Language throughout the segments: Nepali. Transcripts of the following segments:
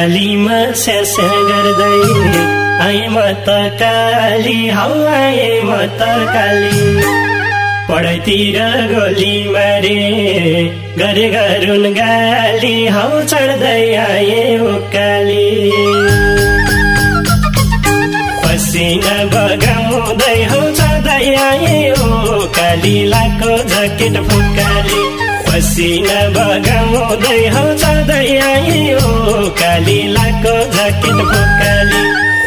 उकालीमा स्यास्या गर्दै आए म त काली हौ आए म त काली पढाइतिर गोली मारे गरे गरुन् गाली हौ चढ्दै आए उकाली पसिना बगाउँदै हौ चढ्दै आए उकाली लाको जकेट फुकाली पसिना बगाउँदै हौ चढ्दै आए काली लाको ज्याकेट बोकाली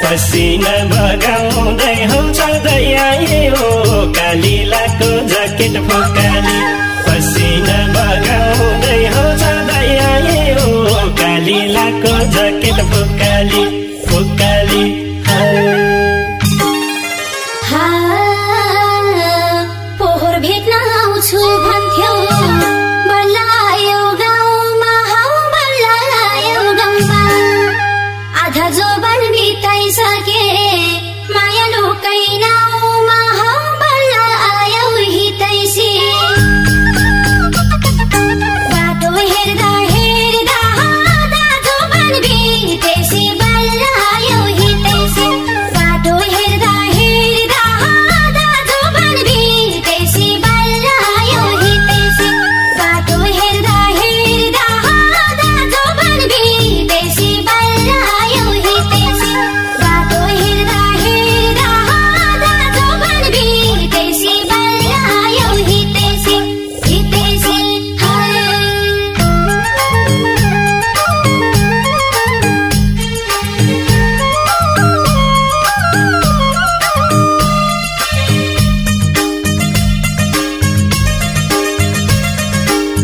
पसिना बगाउँदै हौ चढ्दै आए काली लाको ज्याकेट फोकाली पसिना बगाउँदै हौ चढ्दै आए काली लाको ज्याकेट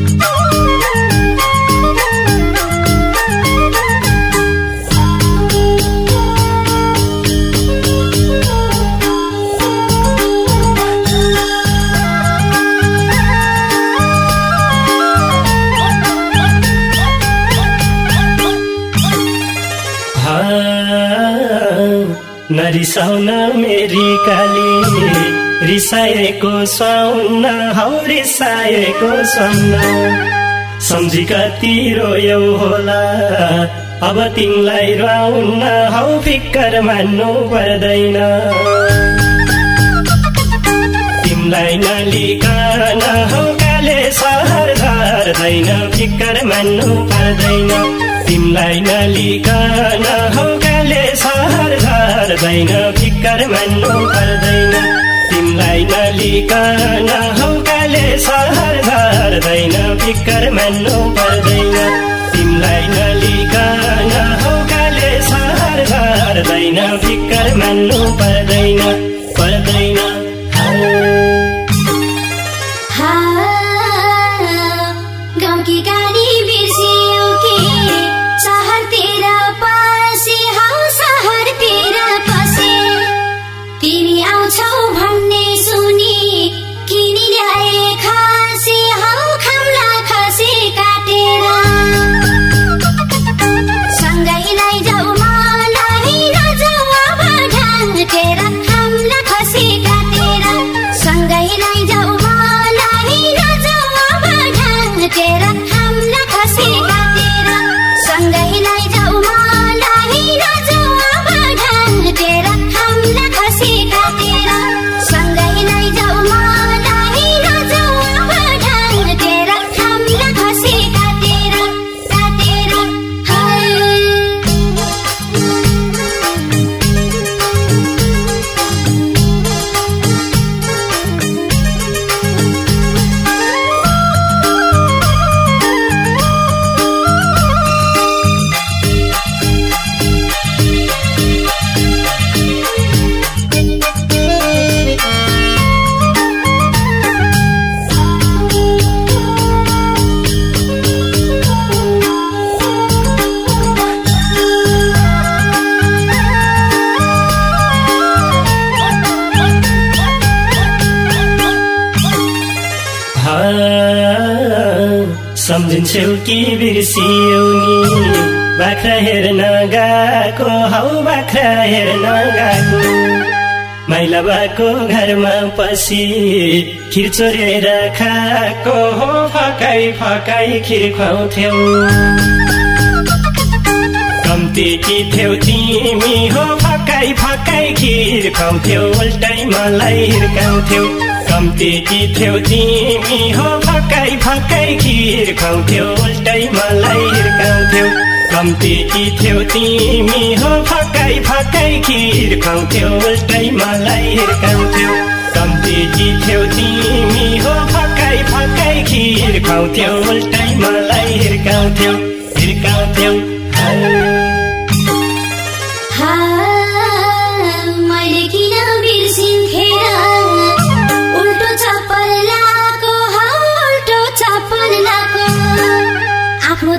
Oh! नरिसाउन मेरी काली। रिसाएको साउन हौ रिसाएको साउन सम्झी कति रोयौ होला अब तिमीलाई रुवाउन हौ फिक्कर मान्नु पर्दैन। तिमीलाई नलिकन हौ धर्दैन फिक्कर मान्नु पर्दैन। तिमीलाई नलिकन हौ काले सहर धर्दैन फिक्कर मान्नु पर्दैन। तिमीलाई नलिकन हौ काले सहर धर्दैन फिक्कर मान्नु पर्दैन। तिमीलाई नलिकन हौ काले सहर धर्दैन फिक्कर मान्नु पर्दैन पर्दैन। सम्झिन्छौ कि बिर्सियौ बाख्रा हेर्न गएको हौ बाख्रा हेर्न गएको। माइला बाको घरमा पसी खिर चोरेर खाएको। हो फकाई फकाई खिर खुवाउँथ्यौ। कम्ती कि थियौ तिमी हो फकाई फकाई खिर खुवाउँथ्यौ। उल्टै मलाई हिर्काउँथ्यौ। कम्ती कि थियौ तिमी हो फकाई फकाई खिर खुवाउँथ्यौ उल्टै मलाई हिर्काउँथ्यौ। कम्ती थियौ तिमी हो फकाई फकाई खिर खुवाउँथ्यौ उल्टै मलाई हिर्काउँथ्यौ। कम्ती थियौ तिमी हो फकाई फकाई खिर खुवाउँथ्यौ उल्टै मलाई हिर्काउँथ्यौ हिर्काउँथ्यौ।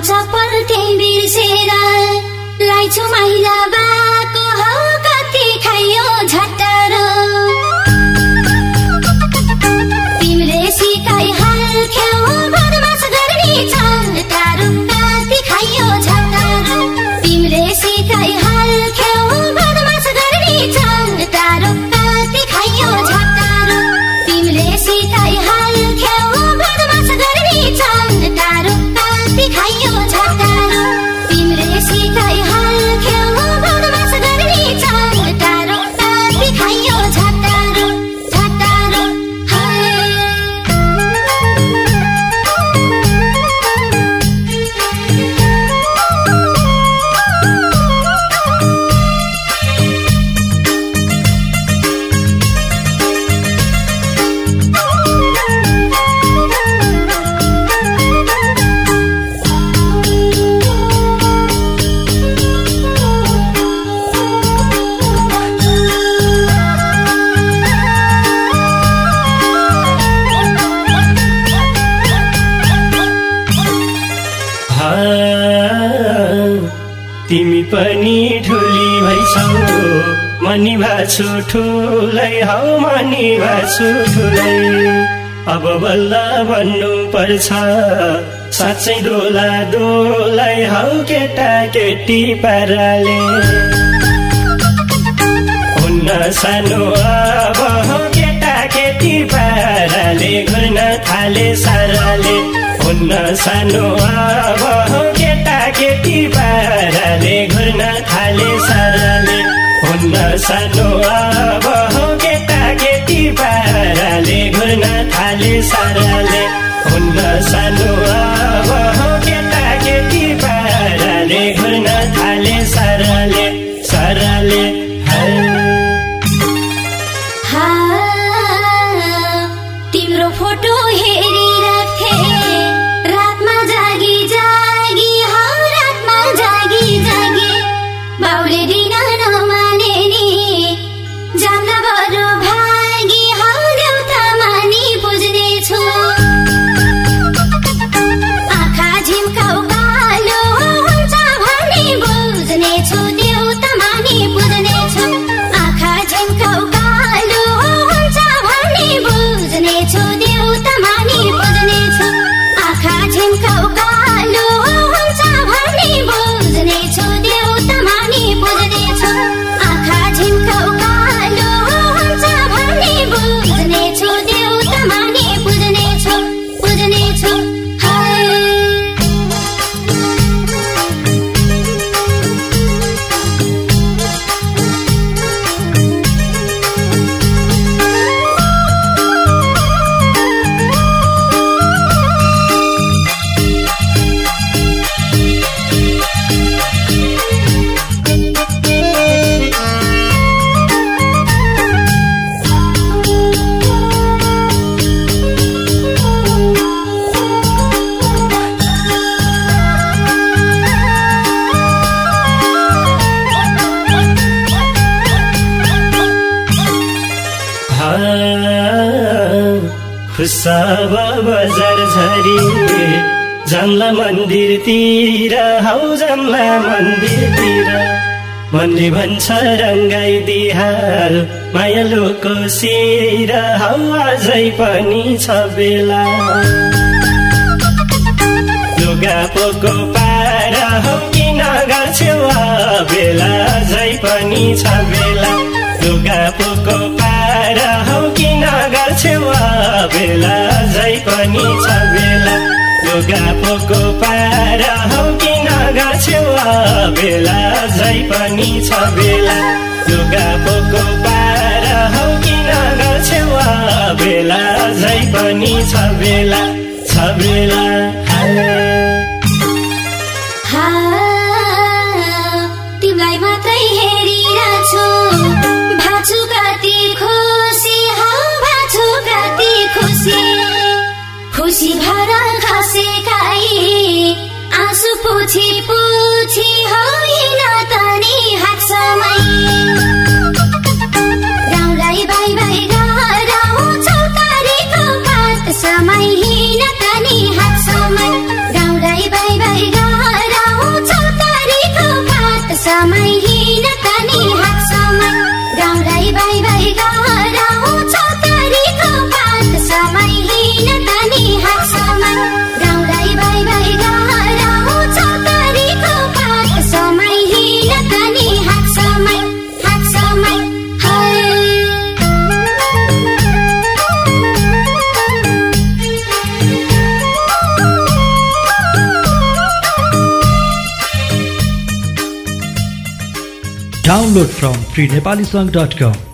चप्पल त्यही बिर्सेर लाइछु महिला पनि ठुली भइसौ मनी भाछु ठुलै हौ मनी भाछु ठुलै। अब बल्ल भन्नु पर्छ साँच्चै दोला दोलै हौ केटा केटी पाराले। हुन्न सानो अब हौ केटा केटी पाराले घुर्न थाले साराले। हुन्न सानो अब केटा पाराले घुर्न थाले साराले। हुन्न सानो अब हौ केटा केटी पाराले घुर्न थाले साराले। हुन्न सानो सब बजार झरी जान्ला मन्दिरतिर हौ जान्ला मन्दिरतिर। मनले भन्छ रङ्गाई दिहार मायालुको सिर हौ आजै पनि छ बेला। लुगा पोको पार हौ कि नगर छेउ बेला अझै पनि छ बेला। लुगा पोको छ बेला योगा पोको पाएर हौ किन गर्छौ बेला झै पनि छ बेला योगा पोको पार हौ किन गर्छौ बेला झै पनि छ बेला छ बेला डाउनलोड फ्रम फ्री नेपाली सङ्घ डट कम।